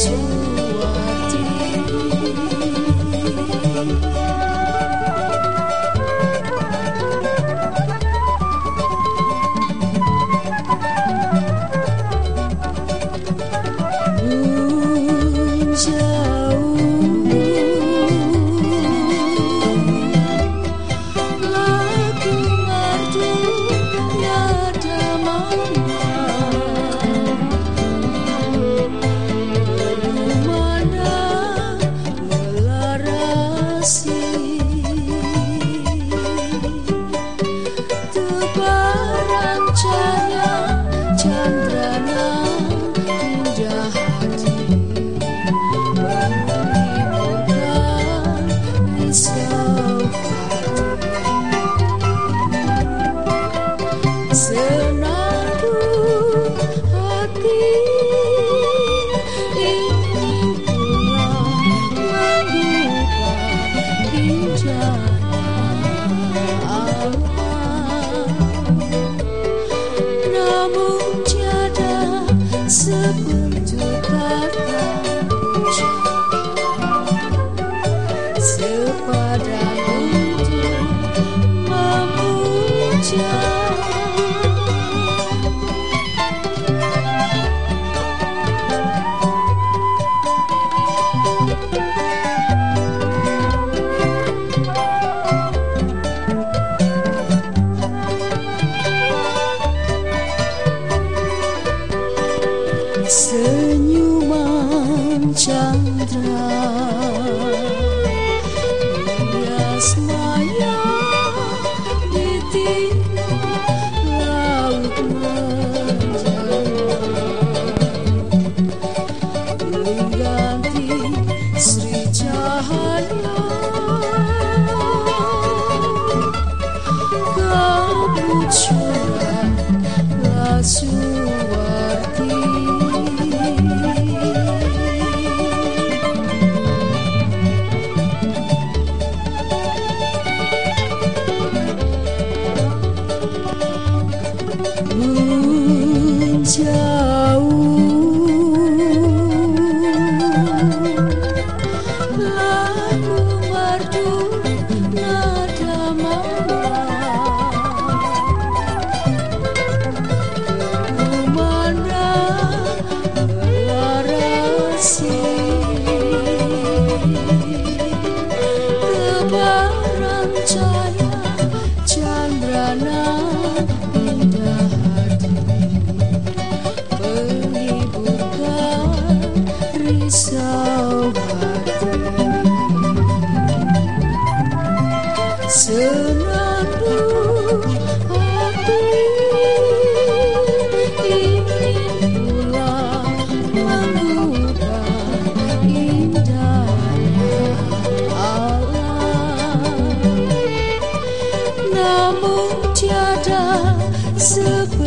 soon. senandung hati ingin pulang membuka bencana alam namun tiada sebentuk kata sepadan untuk memuja Hias maya di timur laut menjauh Mengganti Sri Cahaya Kabut curah Lasuwarti namun tiada sebentuk kata